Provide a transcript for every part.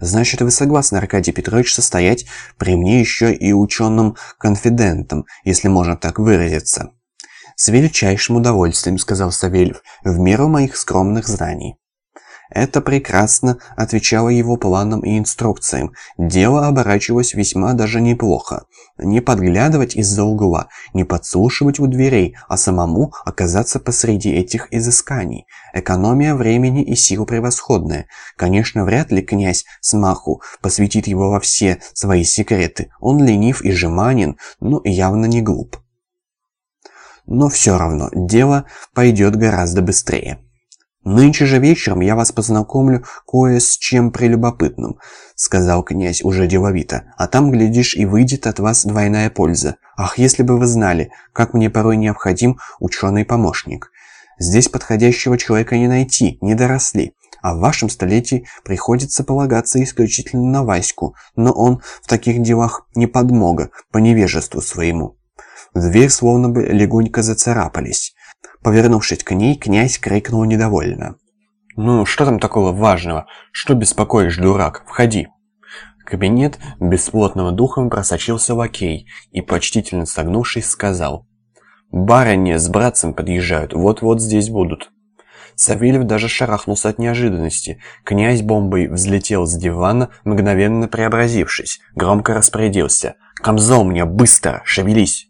«Значит, вы согласны, Аркадий Петрович, состоять при мне еще и ученым-конфидентом, если можно так выразиться?» «С величайшим удовольствием», — сказал Савельев, — «в меру моих скромных знаний». Это прекрасно отвечало его планам и инструкциям. Дело оборачивалось весьма даже неплохо. Не подглядывать из-за угла, не подслушивать у дверей, а самому оказаться посреди этих изысканий. Экономия времени и сил превосходная. Конечно, вряд ли князь Смаху посвятит его во все свои секреты. Он ленив и жеманен, но явно не глуп. Но все равно, дело пойдет гораздо быстрее. «Нынче же вечером я вас познакомлю кое с чем прелюбопытным», — сказал князь уже деловито. «А там, глядишь, и выйдет от вас двойная польза. Ах, если бы вы знали, как мне порой необходим ученый-помощник. Здесь подходящего человека не найти, не доросли. А в вашем столетии приходится полагаться исключительно на Ваську, но он в таких делах не подмога по невежеству своему». В дверь словно бы легонько зацарапались. Повернувшись к ней, князь крикнул недовольно. «Ну, что там такого важного? Что беспокоишь, дурак? Входи!» В кабинет бесплотного духом просочился лакей и, почтительно согнувшись, сказал. «Барыни с братцем подъезжают, вот-вот здесь будут». Савельев даже шарахнулся от неожиданности. Князь бомбой взлетел с дивана, мгновенно преобразившись. Громко распорядился. «Камзол мне, быстро! Шевелись!»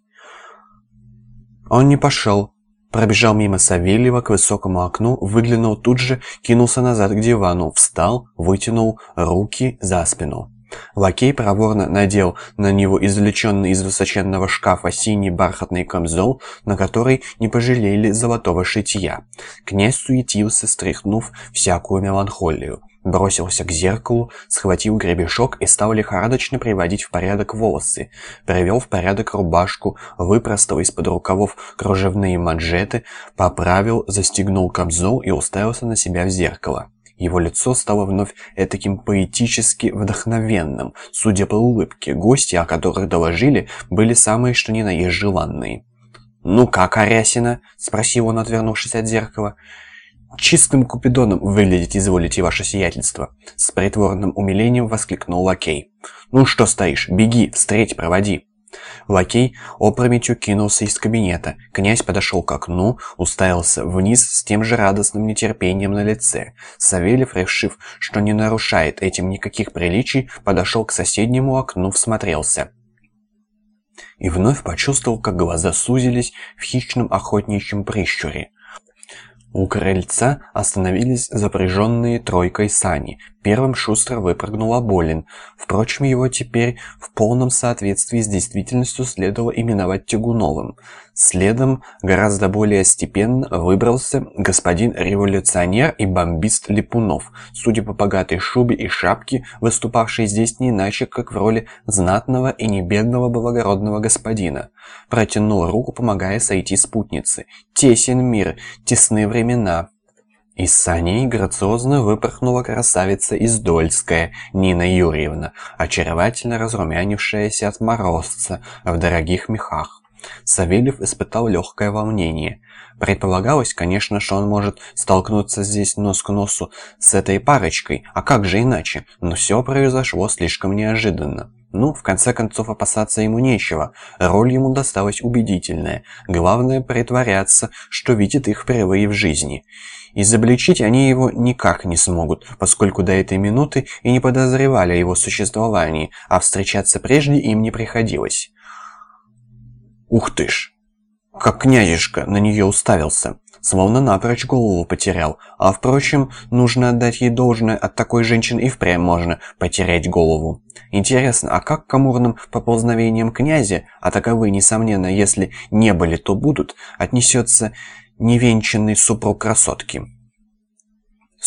Он не пошел, Пробежал мимо Савельева к высокому окну, выглянул тут же, кинулся назад к дивану, встал, вытянул руки за спину. Лакей проворно надел на него извлеченный из высоченного шкафа синий бархатный камзол, на который не пожалели золотого шитья. Князь суетился, стряхнув всякую меланхолию бросился к зеркалу, схватил гребешок и стал лихорадочно приводить в порядок волосы. Привел в порядок рубашку, выпростал из-под рукавов кружевные манжеты, поправил, застегнул камзол и уставился на себя в зеркало. Его лицо стало вновь этаким поэтически вдохновенным. Судя по улыбке, гости, о которых доложили, были самые что ни на есть желанные. «Ну как, Арясина?» — спросил он, отвернувшись от зеркала. «Чистым купидоном выглядеть изволите, ваше сиятельство!» С притворным умилением воскликнул лакей. «Ну что стоишь? Беги, встреть, проводи!» Лакей опрометью кинулся из кабинета. Князь подошел к окну, уставился вниз с тем же радостным нетерпением на лице. Савельев, решив, что не нарушает этим никаких приличий, подошел к соседнему окну, всмотрелся. И вновь почувствовал, как глаза сузились в хищном охотничьем прищуре. У крыльца остановились запряженные тройкой сани. Первым шустро выпрыгнул Аболин. Впрочем, его теперь в полном соответствии с действительностью следовало именовать Тягуновым. Следом, гораздо более степенно, выбрался господин революционер и бомбист Липунов, судя по богатой шубе и шапке, выступавший здесь не иначе, как в роли знатного и небедного благородного господина. Протянул руку, помогая сойти спутницы. Тесен мир, тесны времена. Из саней грациозно выпорхнула красавица Издольская, Нина Юрьевна, очаровательно разрумянившаяся от морозца в дорогих мехах. Савельев испытал легкое волнение. Предполагалось, конечно, что он может столкнуться здесь нос к носу с этой парочкой, а как же иначе, но все произошло слишком неожиданно. Ну, в конце концов, опасаться ему нечего. Роль ему досталась убедительная. Главное притворяться, что видит их впервые в жизни. Изобличить они его никак не смогут, поскольку до этой минуты и не подозревали о его существовании, а встречаться прежде им не приходилось. Ух ты ж! Как князешка на нее уставился, словно напрочь голову потерял. А впрочем, нужно отдать ей должное, от такой женщины и впрямь можно потерять голову. Интересно, а как к амурным поползновениям князя, а таковы, несомненно, если не были, то будут, отнесется невенчанный супруг красотки?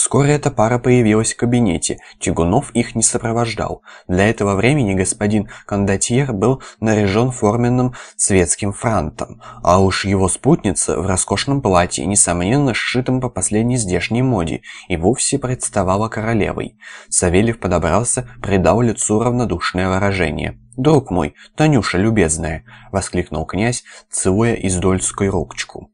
Вскоре эта пара появилась в кабинете. Тягунов их не сопровождал. Для этого времени господин кондотьер был наряжен форменным светским франтом, а уж его спутница в роскошном платье, несомненно сшитом по последней здешней моде, и вовсе представала королевой. Савельев подобрался, придал лицу равнодушное выражение. «Друг мой, Танюша любезная!» — воскликнул князь, целуя издольскую ручку.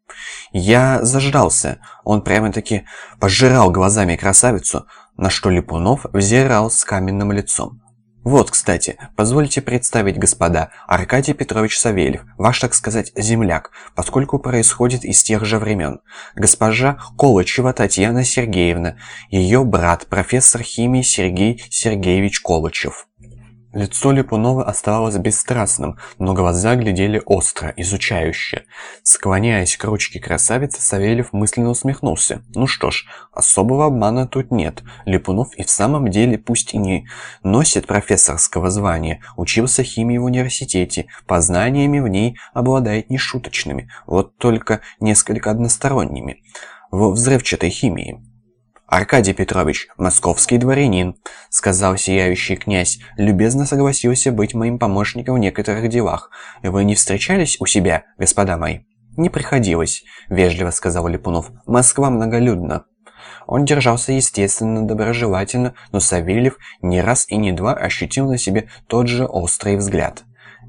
«Я заждался!» Он прямо-таки пожирал глазами красавицу, на что Липунов взирал с каменным лицом. Вот, кстати, позвольте представить, господа, Аркадий Петрович Савельев, ваш, так сказать, земляк, поскольку происходит из тех же времен. Госпожа Колычева Татьяна Сергеевна, ее брат, профессор химии Сергей Сергеевич Колычев. Лицо Липунова оставалось бесстрастным, но глаза глядели остро, изучающе. Склоняясь к ручке красавицы, Савельев мысленно усмехнулся. Ну что ж, особого обмана тут нет. Липунов и в самом деле, пусть и не носит профессорского звания, учился химии в университете, познаниями в ней обладает нешуточными, вот только несколько односторонними. В взрывчатой химии. «Аркадий Петрович, московский дворянин», — сказал сияющий князь, любезно согласился быть моим помощником в некоторых делах. «Вы не встречались у себя, господа мои?» «Не приходилось», — вежливо сказал Липунов. «Москва многолюдна». Он держался естественно, доброжелательно, но Савельев не раз и не два ощутил на себе тот же острый взгляд.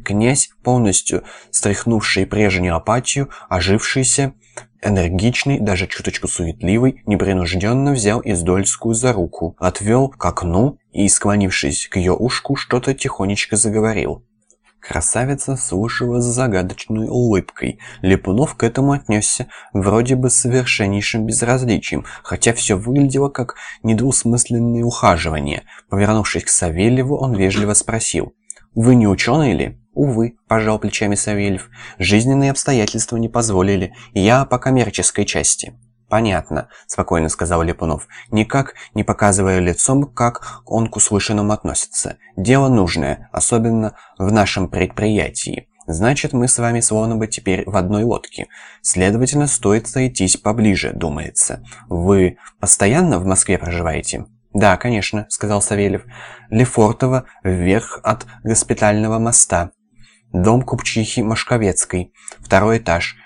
Князь, полностью стряхнувший прежнюю апатию, ожившийся, Энергичный, даже чуточку суетливый, непринужденно взял Издольскую за руку, отвел к окну и, склонившись к ее ушку, что-то тихонечко заговорил. Красавица слушала с загадочной улыбкой. Липунов к этому отнесся вроде бы совершеннейшим безразличием, хотя все выглядело как недвусмысленное ухаживание. Повернувшись к Савельеву, он вежливо спросил. «Вы не ученый ли?» «Увы», – пожал плечами Савельев, – «жизненные обстоятельства не позволили. Я по коммерческой части». «Понятно», – спокойно сказал Липунов, никак не показывая лицом, как он к услышанному относится. «Дело нужное, особенно в нашем предприятии. Значит, мы с вами словно бы теперь в одной лодке. Следовательно, стоит сойтись поближе, думается. Вы постоянно в Москве проживаете?» «Да, конечно», — сказал Савельев. «Лефортово вверх от госпитального моста. Дом купчихи Машковецкой. Второй этаж.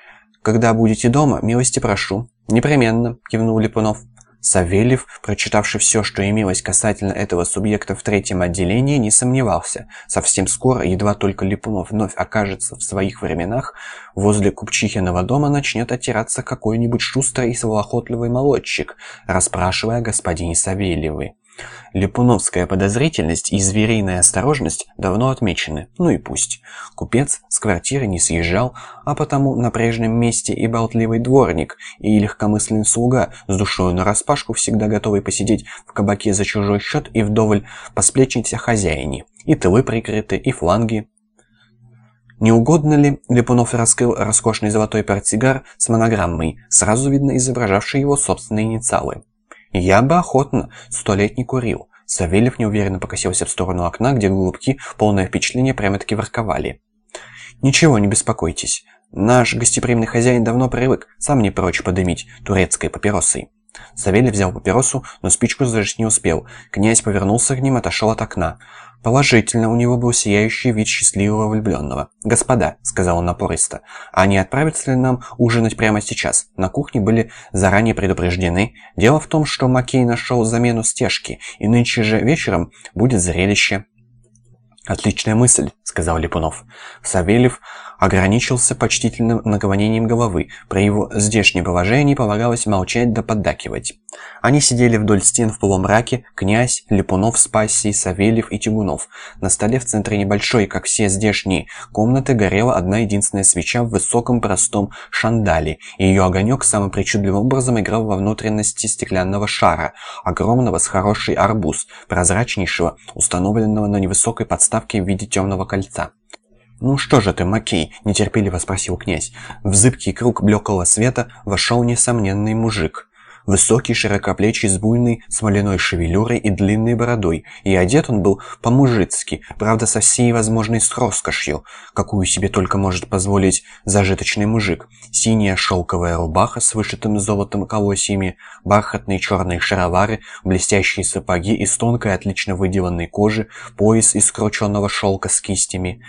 Когда будете дома, милости прошу». «Непременно», — кивнул Липунов. Савельев, прочитавший все, что имелось касательно этого субъекта в третьем отделении, не сомневался. Совсем скоро, едва только Липунов вновь окажется в своих временах, возле Купчихиного дома начнет оттираться какой-нибудь шустрый и сволохотливый молодчик, расспрашивая господине Савельевой. Липуновская подозрительность и звериная осторожность давно отмечены, ну и пусть. Купец с квартиры не съезжал, а потому на прежнем месте и болтливый дворник, и легкомысленный слуга с душою нараспашку, всегда готовый посидеть в кабаке за чужой счет и вдоволь посплечнить о хозяине. И тылы прикрыты, и фланги. Не угодно ли, Липунов раскрыл роскошный золотой портсигар с монограммой, сразу видно изображавший его собственные инициалы. «Я бы охотно сто лет не курил». Савельев неуверенно покосился в сторону окна, где голубки, полное впечатление, прямо-таки ворковали. «Ничего, не беспокойтесь. Наш гостеприимный хозяин давно привык, сам не прочь подымить турецкой папиросой». Савельев взял папиросу, но спичку зажечь не успел. Князь повернулся к ним, отошел от окна. Положительно, у него был сияющий вид счастливого влюбленного. «Господа», — сказал он напористо, — «а не отправиться ли нам ужинать прямо сейчас?» На кухне были заранее предупреждены. Дело в том, что Маккей нашел замену стежки, и нынче же вечером будет зрелище. «Отличная мысль», — сказал Липунов. Савельев ограничился почтительным наклонением головы. При его здешнем положении полагалось молчать да поддакивать. Они сидели вдоль стен в полумраке, князь, Липунов с пассией, Савельев и Тягунов. На столе в центре небольшой, как все здешние, комнаты горела одна единственная свеча в высоком простом шандале, и ее огонек самым причудливым образом играл во внутренности стеклянного шара, огромного с хороший арбуз, прозрачнейшего, установленного на невысокой подставке в виде темного кольца. «Ну что же ты, Макей?» – нетерпеливо спросил князь. В зыбкий круг блеклого света вошел несомненный мужик. Высокий, широкоплечий, с буйной смоляной шевелюрой и длинной бородой, и одет он был по-мужицки, правда со всей возможной роскошью, какую себе только может позволить зажиточный мужик. Синяя шелковая рубаха с вышитым золотом колосьями, бархатные черные шаровары, блестящие сапоги из тонкой отлично выделанной кожи, пояс из скрученного шелка с кистями,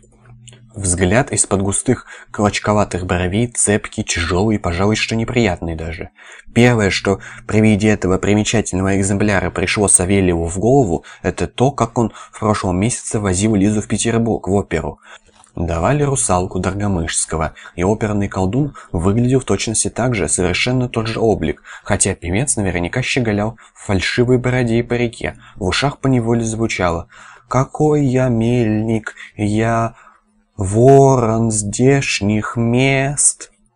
Взгляд из-под густых клочковатых бровей, цепкий, тяжелый пожалуй, что неприятный даже. Первое, что при виде этого примечательного экземпляра пришло Савельеву в голову, это то, как он в прошлом месяце возил Лизу в Петербург в оперу. давали русалку Доргомышского, и оперный колдун выглядел в точности так же, совершенно тот же облик, хотя певец наверняка щеголял в фальшивой бороде и парике, в ушах поневоле звучало «Какой я мельник, я ворон здешних мест!»